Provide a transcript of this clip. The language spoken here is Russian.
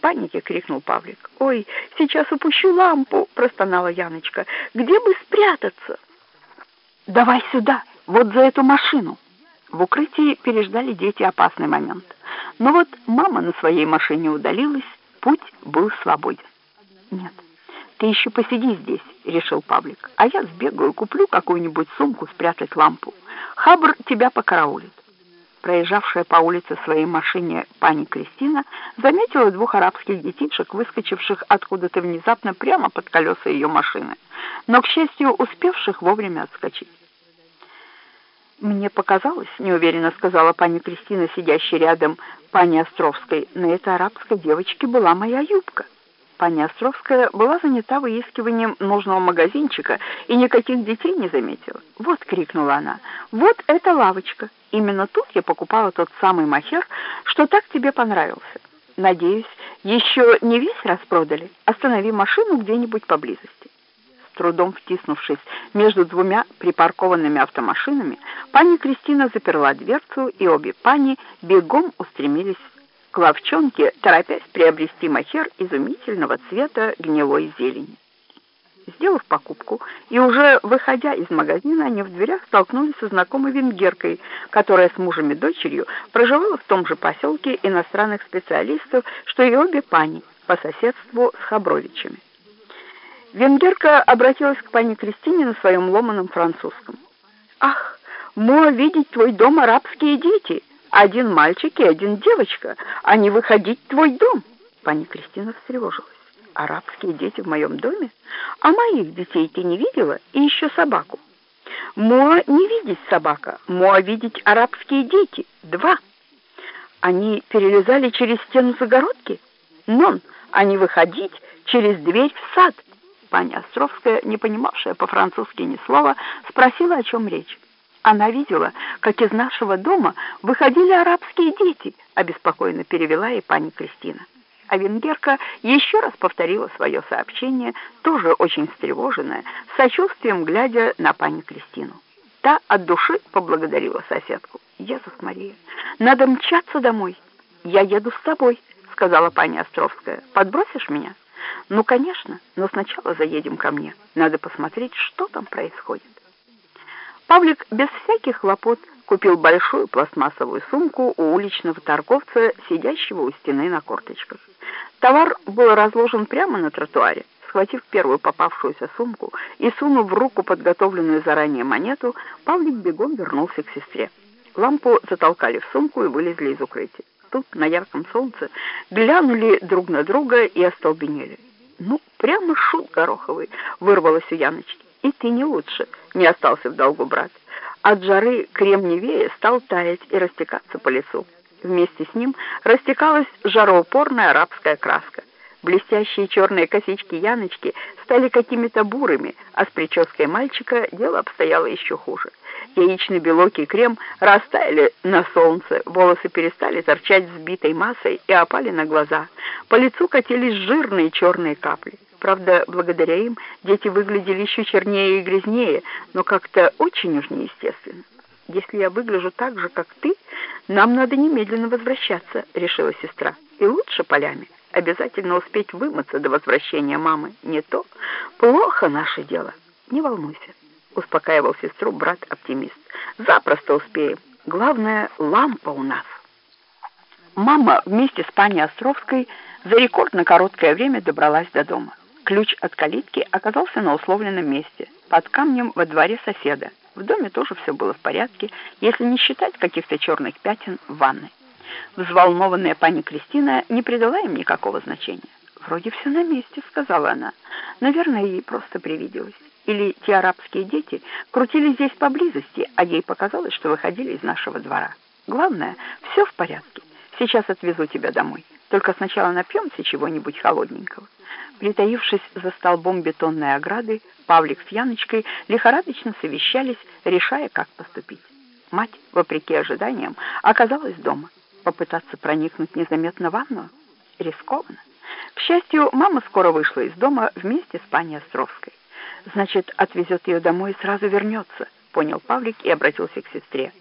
панике крикнул Павлик. «Ой, сейчас упущу лампу!» — простонала Яночка. «Где бы спрятаться?» «Давай сюда, вот за эту машину!» В укрытии переждали дети опасный момент. Но вот мама на своей машине удалилась, путь был свободен. «Нет, ты еще посиди здесь», — решил Павлик, «а я сбегаю, куплю какую-нибудь сумку спрятать лампу. Хабр тебя покараулит». Проезжавшая по улице своей машине пани Кристина заметила двух арабских детишек, выскочивших откуда-то внезапно прямо под колеса ее машины, но, к счастью, успевших вовремя отскочить. «Мне показалось, — неуверенно сказала пани Кристина, сидящая рядом пани Островской, — на этой арабской девочке была моя юбка». Пани Островская была занята выискиванием нужного магазинчика и никаких детей не заметила. «Вот!» — крикнула она. «Вот эта лавочка! Именно тут я покупала тот самый махер, что так тебе понравился. Надеюсь, еще не весь распродали? Останови машину где-нибудь поблизости» трудом втиснувшись между двумя припаркованными автомашинами, пани Кристина заперла дверцу, и обе пани бегом устремились к ловчонке, торопясь приобрести махер изумительного цвета гнилой зелени. Сделав покупку и уже выходя из магазина, они в дверях столкнулись со знакомой венгеркой, которая с мужем и дочерью проживала в том же поселке иностранных специалистов, что и обе пани по соседству с Хабровичами. Венгерка обратилась к пани Кристине на своем ломаном французском. «Ах, мо видеть твой дом арабские дети, один мальчик и один девочка, а не выходить твой дом!» Пани Кристина встревожилась. «Арабские дети в моем доме? А моих детей ты не видела? И еще собаку?» «Мо не видеть собака, мо видеть арабские дети. Два!» Они перелезали через стену загородки? Нон, а не выходить через дверь в сад!» Паня Островская, не понимавшая по-французски ни слова, спросила, о чем речь. Она видела, как из нашего дома выходили арабские дети, обеспокоенно перевела ей пани Кристина. А венгерка еще раз повторила свое сообщение, тоже очень встревоженная, с сочувствием глядя на пани Кристину. Та от души поблагодарила соседку. «Иисус Мария, надо мчаться домой. Я еду с тобой», — сказала пани Островская. «Подбросишь меня?» «Ну, конечно, но сначала заедем ко мне. Надо посмотреть, что там происходит». Павлик без всяких хлопот купил большую пластмассовую сумку у уличного торговца, сидящего у стены на корточках. Товар был разложен прямо на тротуаре. Схватив первую попавшуюся сумку и сунув в руку подготовленную заранее монету, Павлик бегом вернулся к сестре. Лампу затолкали в сумку и вылезли из укрытия. Тут, на ярком солнце, глянули друг на друга и остолбенели. «Ну, прямо шут гороховый!» — вырвалось у Яночки. «И ты не лучше!» — не остался в долгу брат. От жары кремниевее стал таять и растекаться по лицу. Вместе с ним растекалась жароупорная арабская краска. Блестящие черные косички Яночки стали какими-то бурыми, а с прической мальчика дело обстояло еще хуже. Яичный белок и крем растаяли на солнце, волосы перестали торчать взбитой массой и опали на глаза. По лицу катились жирные черные капли. Правда, благодаря им дети выглядели еще чернее и грязнее, но как-то очень уж неестественно. «Если я выгляжу так же, как ты, нам надо немедленно возвращаться», — решила сестра. «И лучше полями. Обязательно успеть вымыться до возвращения мамы. Не то. Плохо наше дело. Не волнуйся», — успокаивал сестру брат-оптимист. «Запросто успеем. Главное, лампа у нас». Мама вместе с паней Островской за рекордно короткое время добралась до дома. Ключ от калитки оказался на условленном месте, под камнем во дворе соседа. В доме тоже все было в порядке, если не считать каких-то черных пятен в ванной. Взволнованная пани Кристина не придала им никакого значения. «Вроде все на месте», — сказала она. «Наверное, ей просто привиделось. Или те арабские дети крутились здесь поблизости, а ей показалось, что выходили из нашего двора. Главное, все в порядке. Сейчас отвезу тебя домой. Только сначала напьемся чего-нибудь холодненького». Притаившись за столбом бетонной ограды, Павлик с Яночкой лихорадочно совещались, решая, как поступить. Мать, вопреки ожиданиям, оказалась дома. Попытаться проникнуть незаметно в ванну? Рискованно. К счастью, мама скоро вышла из дома вместе с пани Островской. «Значит, отвезет ее домой и сразу вернется», — понял Павлик и обратился к сестре.